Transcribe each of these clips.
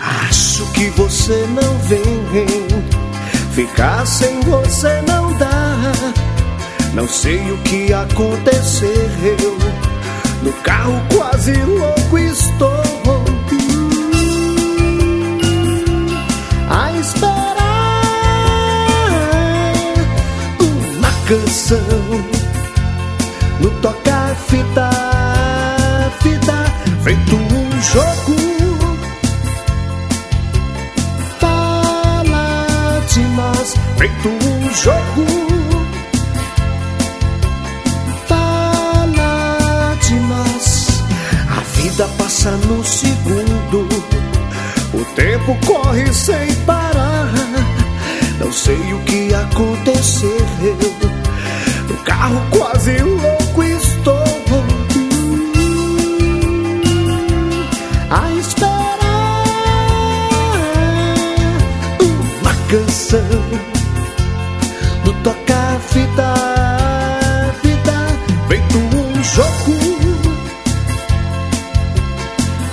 Acho que você não vem. Ficar sem você não dá. Não sei o que aconteceu. No carro canção. No tocar fita, fita, feito um jogo. Fala de nós, feito um jogo. Fala de nós. A vida passa no segundo. O tempo corre sem parar. Não sei o que aconteceu. Carro quase louco estou. A esperar uma canção no tocar fita, fita, feito um jogo.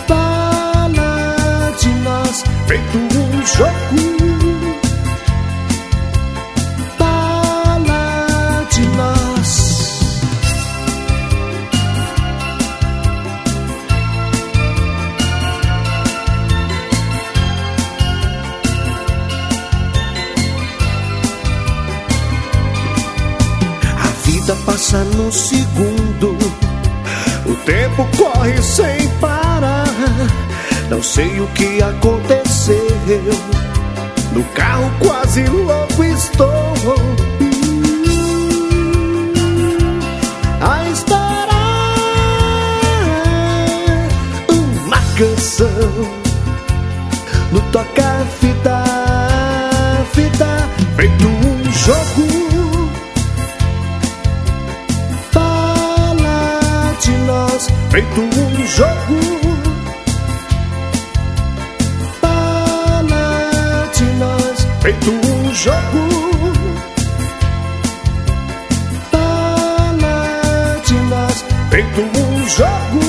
Fala de nós, feito um jogo. Vida passa no segundo. O tempo corre sem parar. Não sei o que aconteceu. No carro quase louco estou. A esperar uma canção no tocar fita, fita, feito um jogo. Palatinas, feito um jogo. Palatinas, feito um jogo.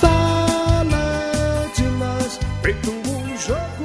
Palatinas, feito um jogo.